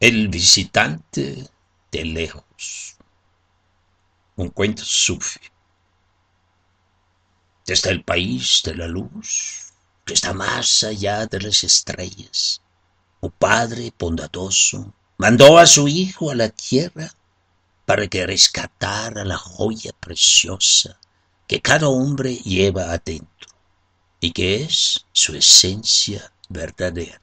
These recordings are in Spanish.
El visitante de lejos. Un cuento sufi. Desde el país de la luz, que está más allá de las estrellas, un padre bondadoso mandó a su hijo a la tierra para que rescatara la joya preciosa que cada hombre lleva adentro y que es su esencia verdadera.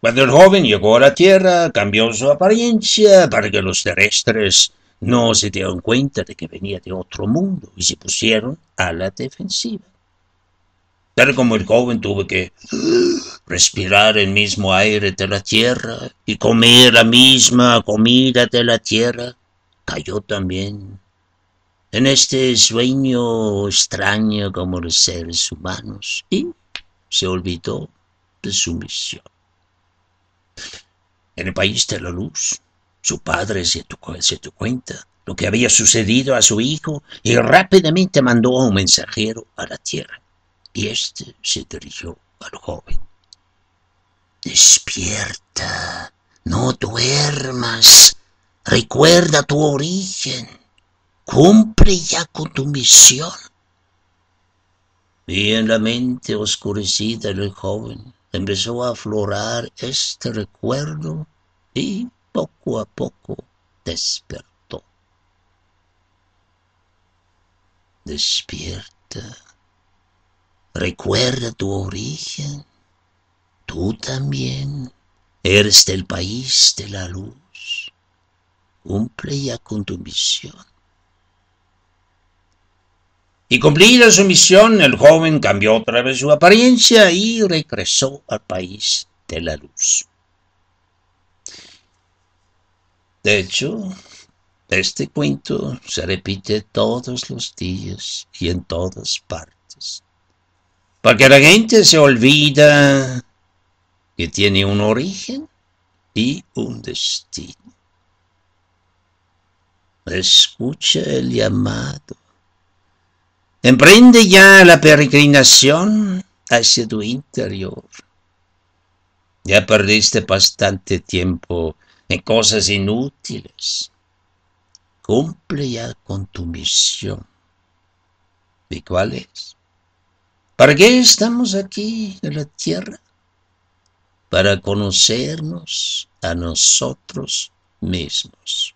Cuando el joven llegó a la Tierra, cambió su apariencia para que los terrestres no se dieran cuenta de que venía de otro mundo y se pusieron a la defensiva. Tal como el joven tuvo que respirar el mismo aire de la tierra y comer la misma comida de la tierra, cayó también en este sueño extraño como los seres humanos y se olvidó de su misión. En el país de la luz, su padre se dio, cuenta lo que había sucedido a su hijo y rápidamente mandó a un mensajero a la tierra. Y éste se dirigió al joven. Despierta, no duermas, recuerda tu origen, cumple ya con tu misión. Y en la mente oscurecida del joven empezó a aflorar este recuerdo y poco a poco despertó. Despierta, recuerda tu origen, tú también eres del país de la luz, cumple ya con tu misión. Y cumplida su misión, el joven cambió otra vez su apariencia y regresó al país de la luz. De hecho, este cuento se repite todos los días y en todas partes, porque la gente se olvida que tiene un origen y un destino. Escucha el llamado Emprende ya la peregrinación hacia tu interior. Ya perdiste bastante tiempo en cosas inútiles. Cumple ya con tu misión. ¿Y cuál es? ¿Para qué estamos aquí en la tierra? Para conocernos a nosotros mismos.